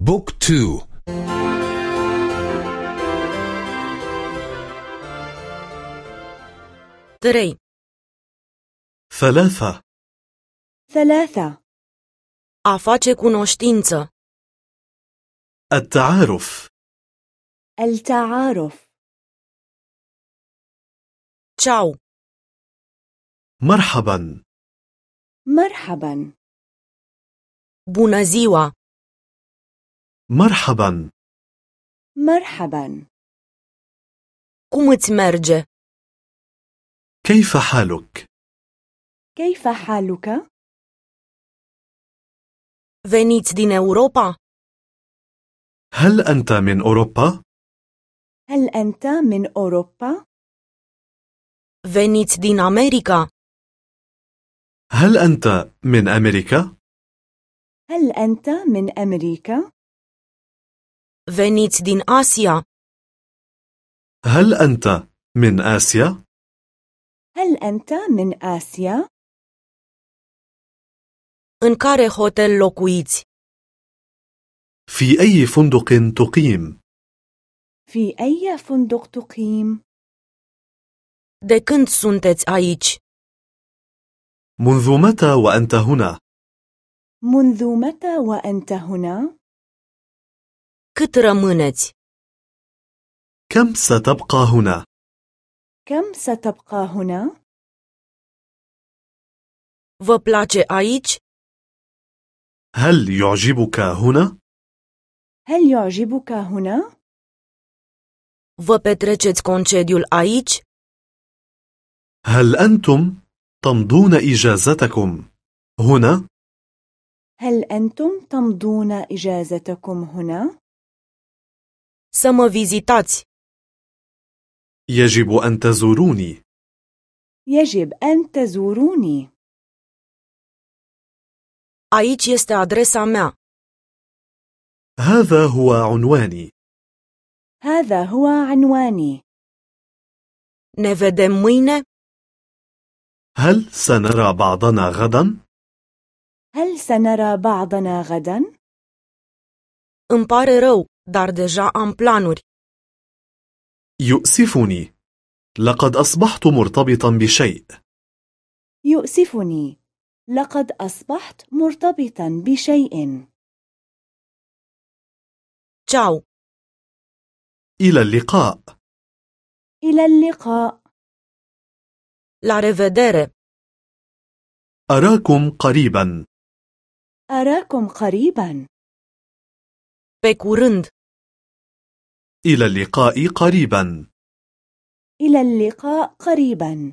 بوك تو. تري ثلاثة. ثلاثة. A face cunoștință. التعارف. التعارف. Ceau. مرحبا. مرحبا. Bună ziua. مرحبا مرحبا îți merge? كيف حالك كيف حالك؟ Veniți din Europa? هل أنت من أوروبا هل أنت من أوروبا؟ Veniți din America? هل أنت من أمريكا هل أنت من أمريكا؟ Veniți din Asia? هل أنت من آسيا هل أنت من آسيا؟ În care hotel locuiți? في أي فندق تقيم في أي فندق تقيم؟ De când sunteți aici? منذ متى وأنت هنا منذ متى وأنت هنا؟ Cât rămâneți? كم ستبقى هنا كم ستبقى هنا؟ Vă place aici? هل يعجبك هنا هل يعجبك هنا؟ Vă petreceți concediul aici? هل أنتم تمضون إجازتكم هنا هل أنتم تمضون إجازتكم هنا؟ Să mă vizitați. يجب أن تزوروني يجب أن تزوروني Aici este adresa mea. هذا هو عنواني هذا هو عنواني Ne vedem mâine? هل سنرى بعضنا غدا هل سنرى بعضنا غدا؟ Îmi pare rău, dar deja am planuri. يؤسفني لقد أصبحت مرتبطا بشيء يؤسفني لقد أصبحت مرتبطا بشيء Ceau. إلى اللقاء إلى اللقاء La revedere. أراكم قريبا أراكم قريبا Pe curând. إلى اللقاء قريبا. إلى اللقاء قريبا.